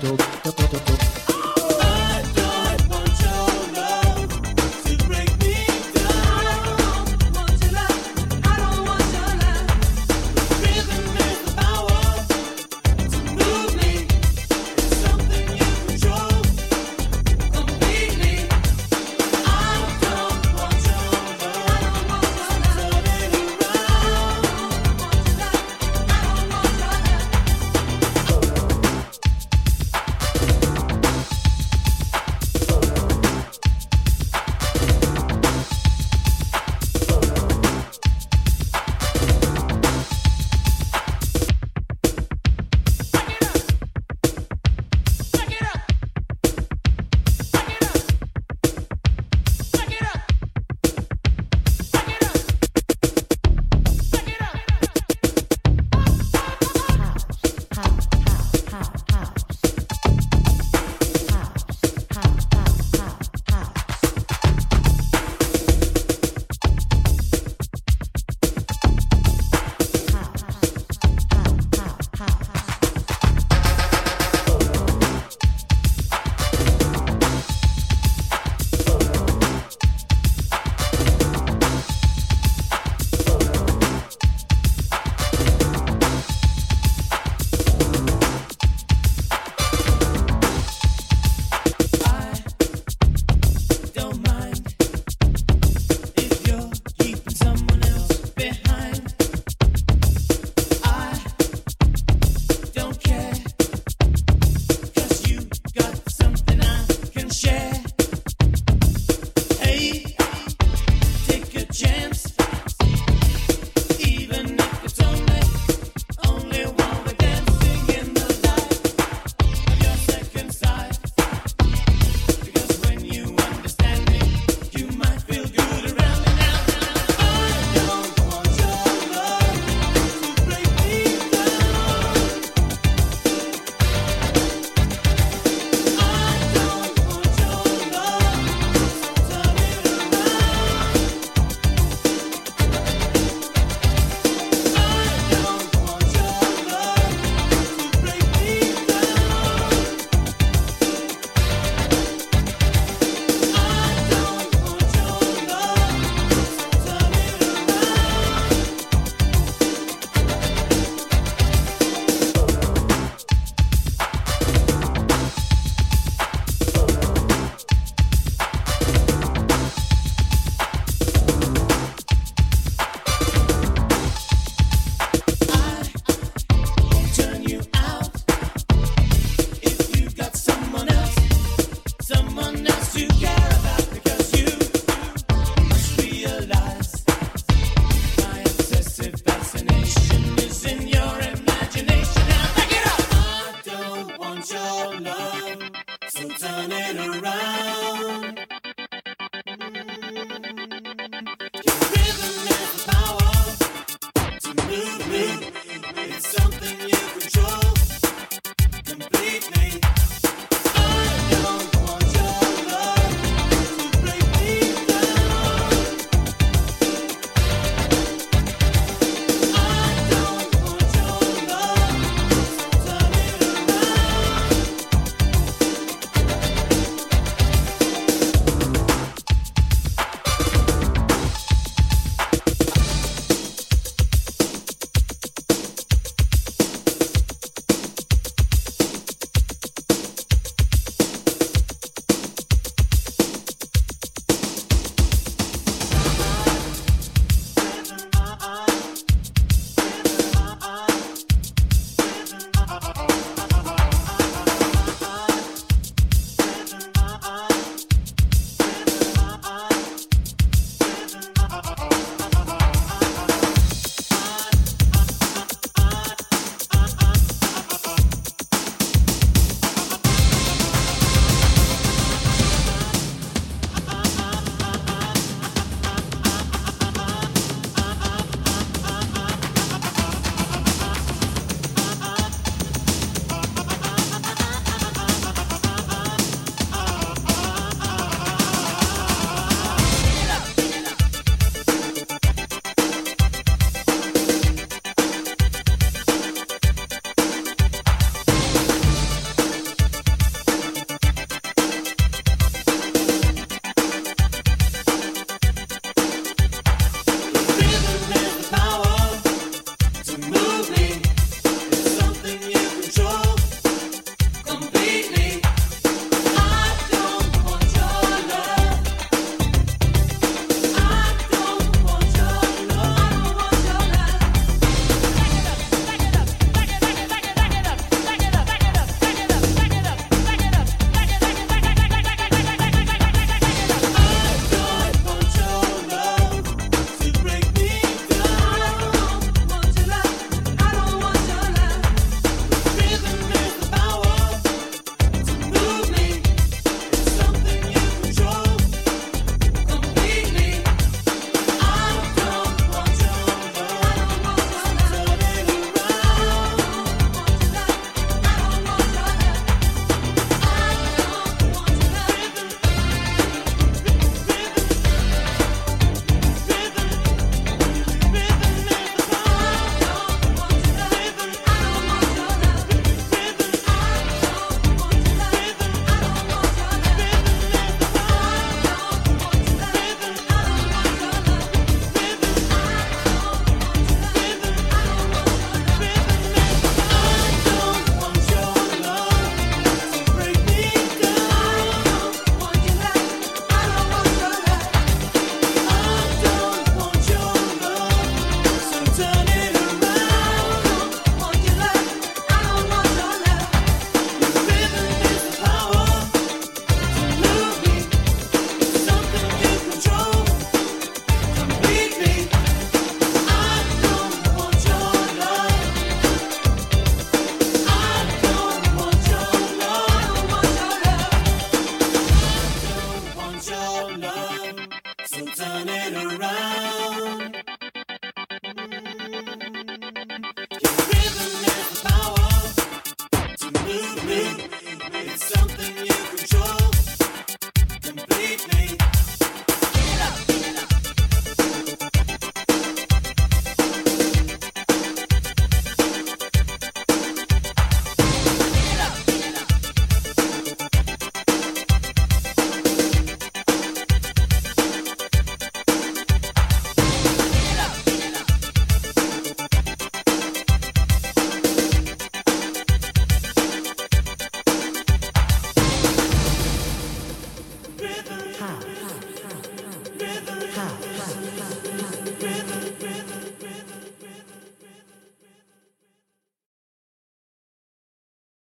do do do do